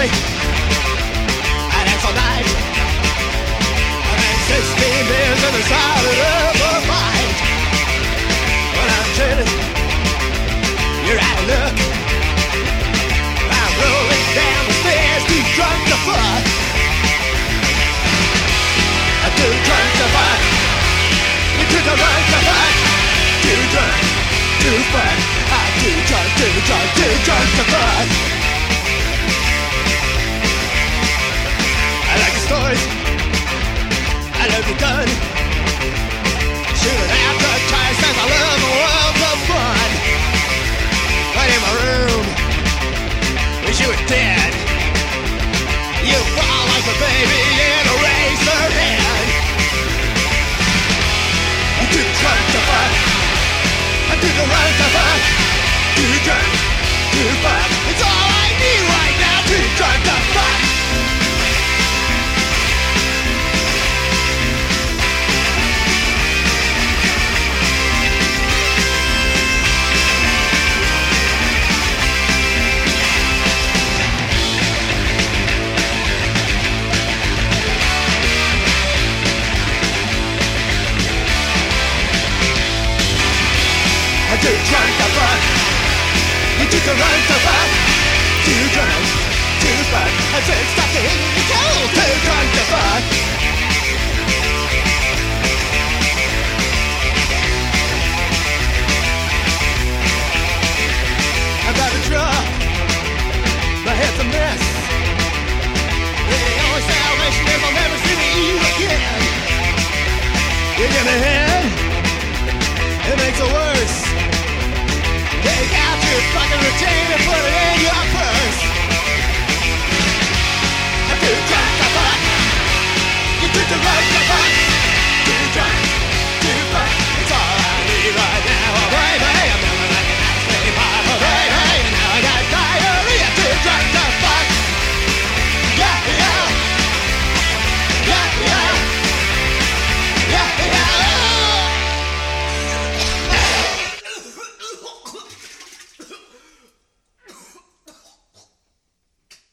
Paris And it's all night And I'm 16 beers in the side of a mind. When I'm turning You're out of luck I'm rolling down the stairs Too drunk to fuck Too drunk to fuck You're too drunk to fuck Too drunk too fuck I'm too drunk, too drunk, too drunk to fuck The world of fun. Right in my room. You were dead. You fall like a baby in a razor to drunk to fuck. Too drunk to fuck. It's all Too drunk to fuck. You took a run to fuck. Too drunk to fuck. I said stop the you cold. Too drunk to fuck. I'm about to drop. My head's a mess. The only salvation is I'll never see you again. You give me head. It makes it worse.